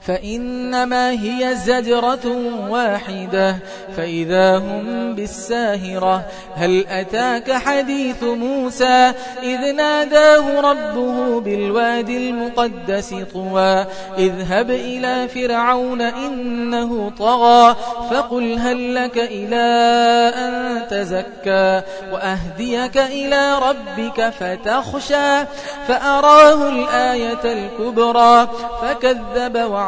فإنما هي زجرة واحدة. فإذا هم بالساهرة هل أتاك حديث موسى؟ إذ ناداه ربه بالوادي المقدس طوى. اذهب إلى فرعون إنه طغى فقل هل لك إلى أن تزكى؟ وأهديك إلى ربك فتخشى فأراه الآية الكبرى فكذب وعصى.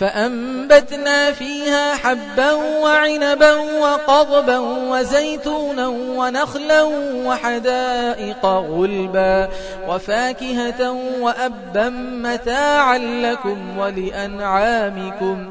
فأنبتنا فيها حبا وعنبا وقضبا وزيتونا ونخلا وحدائق غلبا وفاكهة وأبا متاعا لكم ولأنعامكم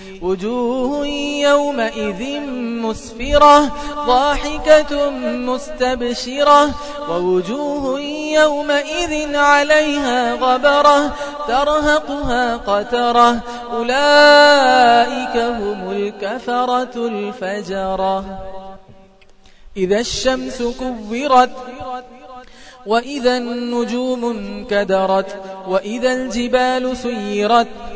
وجوه يومئذ مسفرة ضاحكة مستبشرة ووجوه يومئذ عليها غبرة ترهقها قترة أولئك هم الكفرة الفجرة. إذا الشمس كورت وإذا النجوم انكدرت وإذا الجبال سيرت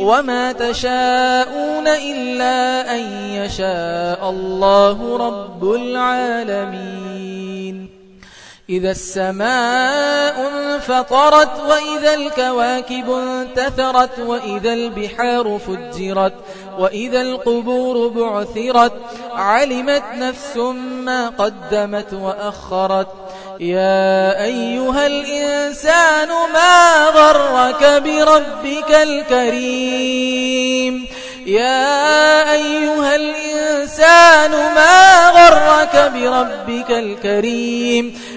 وما تشاءون إلا أن يشاء الله رب العالمين. إذا السماء انفطرت وإذا الكواكب انتثرت وإذا البحار فجرت وإذا القبور بعثرت علمت نفس ما قدمت وأخرت يا أيها الإنسان ما غرك بربك الكريم يا أيها الإنسان ما غرك بربك الكريم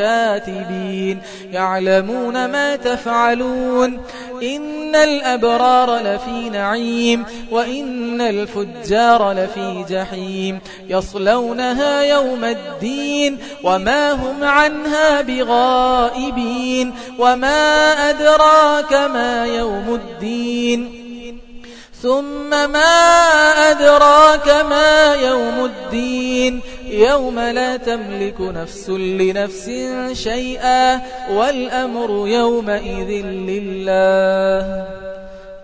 كاتبين يعلمون ما تفعلون إن الأبرار لفي نعيم وإن الفجار لفي جحيم يصلونها يوم الدين وما هم عنها بغائبين وما أدراك ما يوم الدين ثم ما أدراك ما يوم الدين يوم لا تملك نفس لنفس شيئا والأمر يومئذ لله.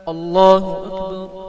الله أكبر.